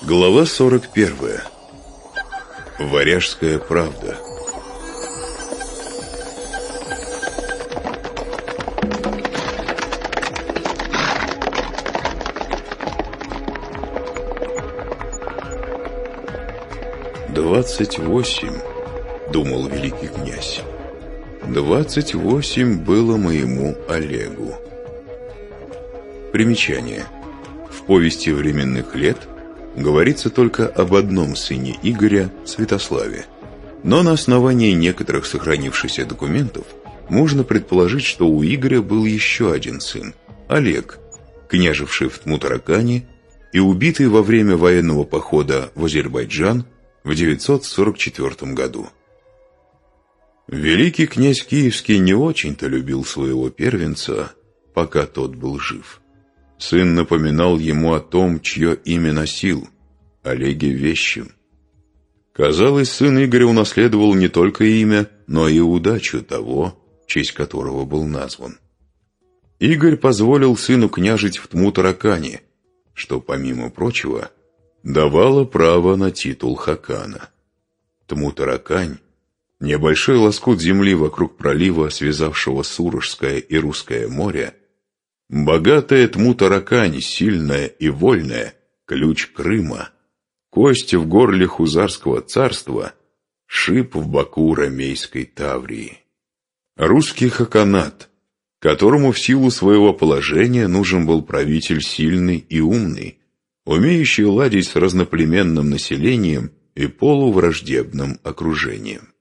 Глава 41. Варяжская правда. «Двадцать восемь», — думал великий князь. «Двадцать восемь было моему Олегу». Примечание. В повести временных лет — говорится только об одном сыне Игоря, Святославе. Но на основании некоторых сохранившихся документов можно предположить, что у Игоря был еще один сын, Олег, княживший в Тмутаракане и убитый во время военного похода в Азербайджан в 944 году. Великий князь Киевский не очень-то любил своего первенца, пока тот был жив. Сын напоминал ему о том, чье имя носил, Олеге Вещим. Казалось, сын Игоря унаследовал не только имя, но и удачу того, честь которого был назван. Игорь позволил сыну княжить в Тмутаракане, что, помимо прочего, давало право на титул Хакана. Тмутаракань – небольшой лоскут земли вокруг пролива, связавшего Сурожское и Русское море, Богатая Тмутаракань, сильная и вольная, ключ Крыма, кость в горле Хузарского царства, шип в боку Ромейской Таврии. Русский хаканат, которому в силу своего положения нужен был правитель сильный и умный, умеющий ладить с разноплеменным населением и полувраждебным окружением.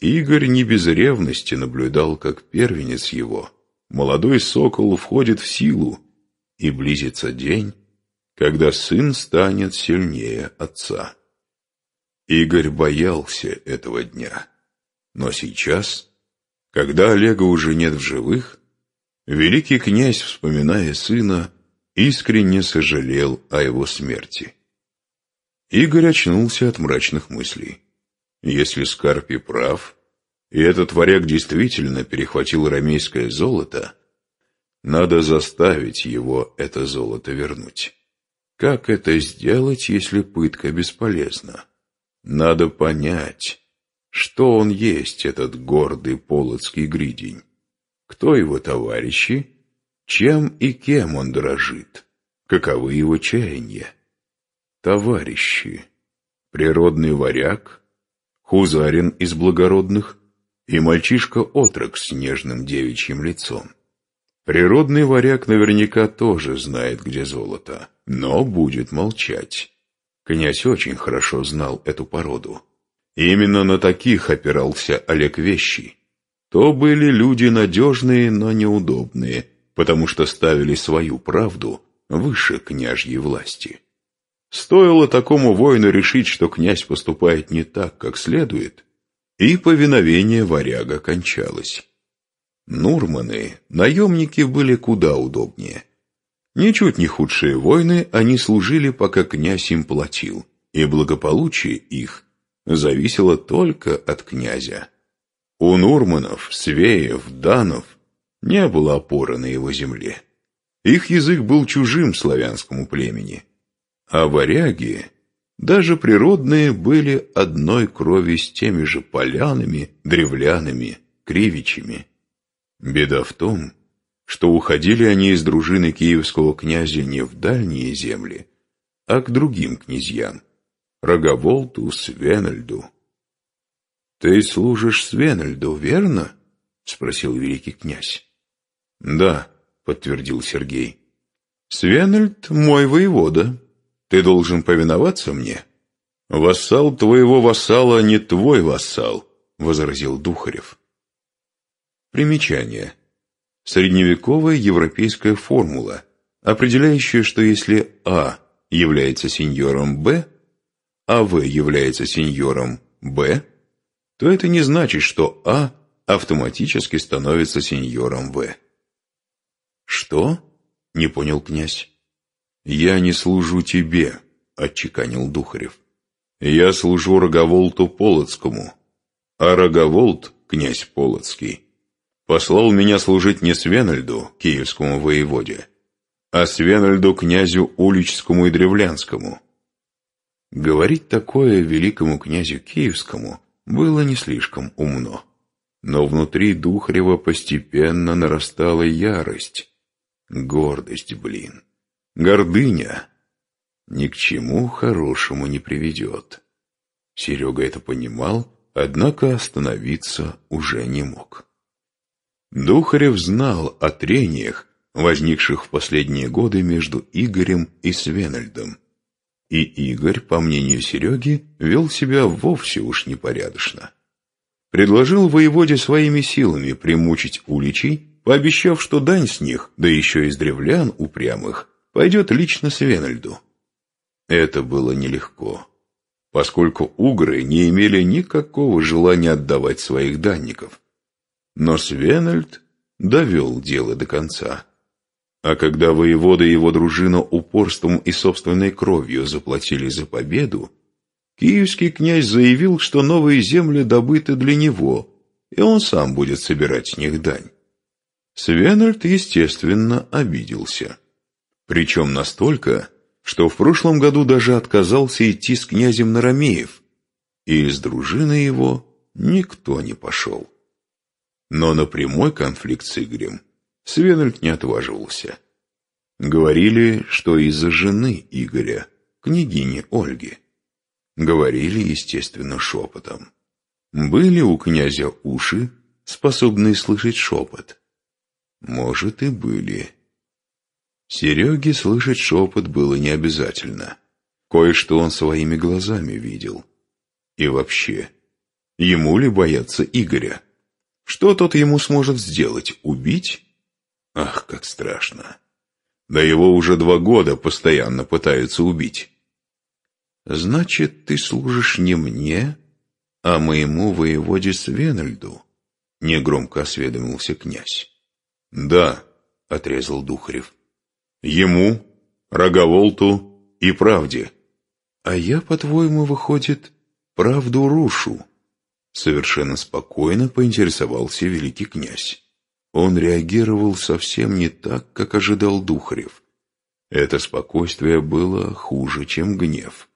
Игорь не без ревности наблюдал, как первенец его – молодой сокол входит в силу, и близится день, когда сын станет сильнее отца. Игорь боялся этого дня, но сейчас, когда Олега уже нет в живых, великий князь, вспоминая сына, искренне сожалел о его смерти. Игорь очнулся от мрачных мыслей. Если Скарпи прав, и этот варяг действительно перехватил рамейское золото, надо заставить его это золото вернуть. Как это сделать, если пытка бесполезна? Надо понять, что он есть, этот гордый полоцкий гридень. Кто его товарищи? Чем и кем он дрожит? Каковы его чаяния? Товарищи. Природный варяг, хузарин из благородных, и мальчишка-отрок с нежным девичьим лицом. Природный варяг наверняка тоже знает, где золото, но будет молчать. Князь очень хорошо знал эту породу. Именно на таких опирался Олег Вещий. То были люди надежные, но неудобные, потому что ставили свою правду выше княжьей власти. Стоило такому воину решить, что князь поступает не так, как следует, и повиновение варяга кончалось. Нурманы, наемники, были куда удобнее. Ничуть не худшие войны они служили, пока князь им платил, и благополучие их зависело только от князя. У Нурманов, Свеев, Данов не было опоры на его земле. Их язык был чужим славянскому племени, а варяги даже природные были одной крови с теми же полянами, древлянами, кривичами. Беда в том, что уходили они из дружины киевского князя не в дальние земли, а к другим князьям — Роговолту, Свенальду. «Ты служишь Свенальду, верно?» — спросил великий князь. «Да», — подтвердил Сергей. «Свенальд — мой воевода», ты должен повиноваться мне. Вассал твоего вассала не твой вассал, возразил Духарев. Примечание. Средневековая европейская формула, определяющая, что если А является сеньором Б, а В является сеньором Б, то это не значит, что А автоматически становится сеньором В. «Что?» — не понял князь. «Я не служу тебе», — отчеканил Духарев. «Я служу Роговолту Полоцкому, а Роговолт, князь Полоцкий, послал меня служить не Свенальду, киевскому воеводе, а Свенальду князю Уличскому и Древлянскому. Говорить такое великому князю Киевскому было не слишком умно. Но внутри Духарева постепенно нарастала ярость. Гордость, блин. Гордыня. Ни к чему хорошему не приведет. Серега это понимал, однако остановиться уже не мог. Духарев знал о трениях, возникших в последние годы между Игорем и Свенальдом. И Игорь, по мнению Сереги, вел себя вовсе уж непорядочно. Предложил воеводе своими силами примучить уличей, пообещав, что дань с них, да еще из древлян упрямых, пойдет лично Свенальду. Это было нелегко, поскольку угры не имели никакого желания отдавать своих данников. Но Свенальд довел дело до конца. А когда воевода и его дружина упорством и собственной кровью заплатили за победу, киевский князь заявил, что новые земли добыты для него, и он сам будет собирать с них дань. Свенальд, естественно, обиделся. Причем настолько, что в прошлом году даже отказался идти с князем Нарамеев, и из дружины его никто не пошел. Но на прямой конфликт с Игорем Свенальд не отваживался. Говорили, что из-за жены Игоря, княгини Ольги. Говорили, естественно, шепотом. Были у князя уши, способные слышать шепот? Может, и были. Сереге слышать шепот было не обязательно. Кое-что он своими глазами видел. И вообще, ему ли бояться Игоря? Что тот ему сможет сделать? Убить? Ах, как страшно. Да его уже два года постоянно пытаются убить. Значит, ты служишь не мне, а моему воеводе Свенальду, негромко осведомился князь. Да, отрезал Духарев. Ему, Роговолту и правде. А я, по-твоему, выходит, правду рушу? Совершенно спокойно поинтересовался великий князь. Он реагировал совсем не так, как ожидал Духарев. Это спокойствие было хуже, чем гнев.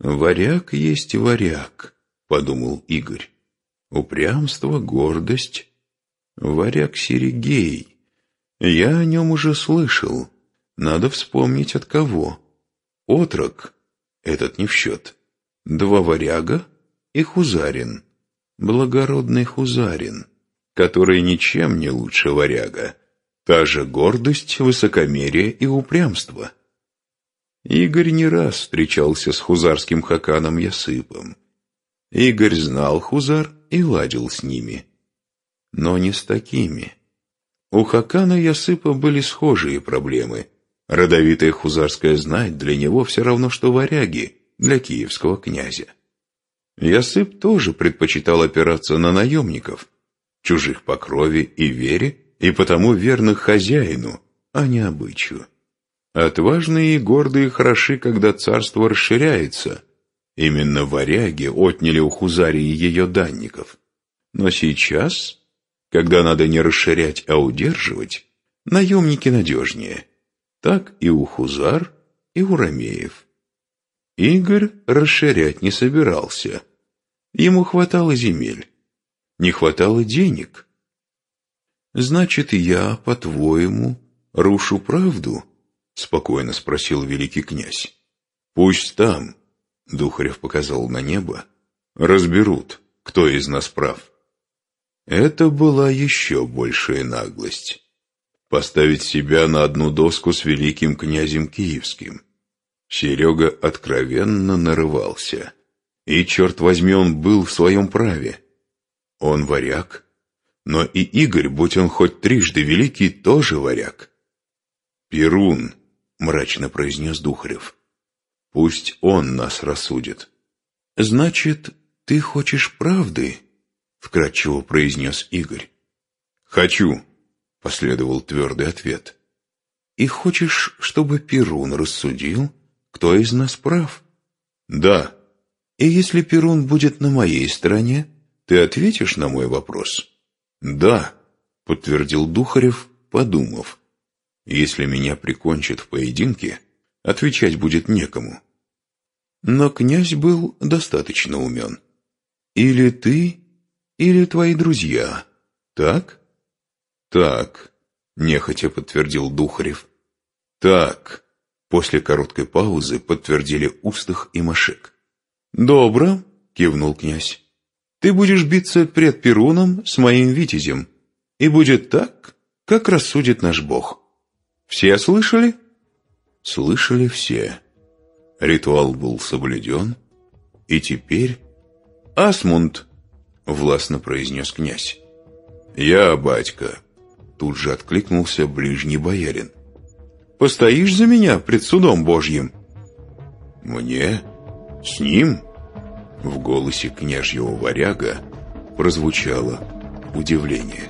«Варяг есть варяг», — подумал Игорь. «Упрямство, гордость. Варяг Серегей. Я о нем уже слышал. Надо вспомнить от кого. Отрок. Этот не в счет. Два варяга и Хузарин. Благородный Хузарин который ничем не лучше варяга. Та же гордость, высокомерие и упрямство. Игорь не раз встречался с хузарским хаканом Ясыпом. Игорь знал хузар и ладил с ними. Но не с такими. У хакана Ясыпа были схожие проблемы. Родовитая хузарская знать для него все равно, что варяги для киевского князя. Ясып тоже предпочитал опираться на наемников – чужих по крови и вере, и потому верных хозяину, а не обычаю. Отважные и гордые хороши, когда царство расширяется. Именно варяги отняли у Хузарии ее данников. Но сейчас, когда надо не расширять, а удерживать, наемники надежнее. Так и у Хузар, и у Ромеев. Игорь расширять не собирался. Ему хватало земель не хватало денег. «Значит, я, по-твоему, рушу правду?» — спокойно спросил великий князь. «Пусть там», — Духарев показал на небо, — «разберут, кто из нас прав». Это была еще большая наглость. Поставить себя на одну доску с великим князем Киевским. Серега откровенно нарывался. И, черт возьми, он был в своем праве. Он варяг, но и Игорь, будь он хоть трижды великий, тоже варяг. «Перун», — мрачно произнес Духарев, — «пусть он нас рассудит». «Значит, ты хочешь правды?» — вкратчиво произнес Игорь. «Хочу», — последовал твердый ответ. «И хочешь, чтобы Перун рассудил, кто из нас прав?» «Да». «И если Перун будет на моей стороне, ты ответишь на мой вопрос? Да, подтвердил Духарев, подумав. Если меня прикончат в поединке, отвечать будет некому. Но князь был достаточно умен. Или ты, или твои друзья, так? Так, нехотя подтвердил Духарев. Так, после короткой паузы подтвердили Устах и Машек. Добро, кивнул князь. Ты будешь биться пред Перуном с моим витязем, и будет так, как рассудит наш Бог. Все слышали? Слышали все. Ритуал был соблюден, и теперь... «Асмунд!» — властно произнес князь. «Я, батька!» — тут же откликнулся ближний боярин. «Постоишь за меня пред судом Божьим?» «Мне? С ним?» В голосе княжьего варяга прозвучало удивление.